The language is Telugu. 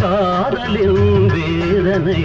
காதலின் வேதனை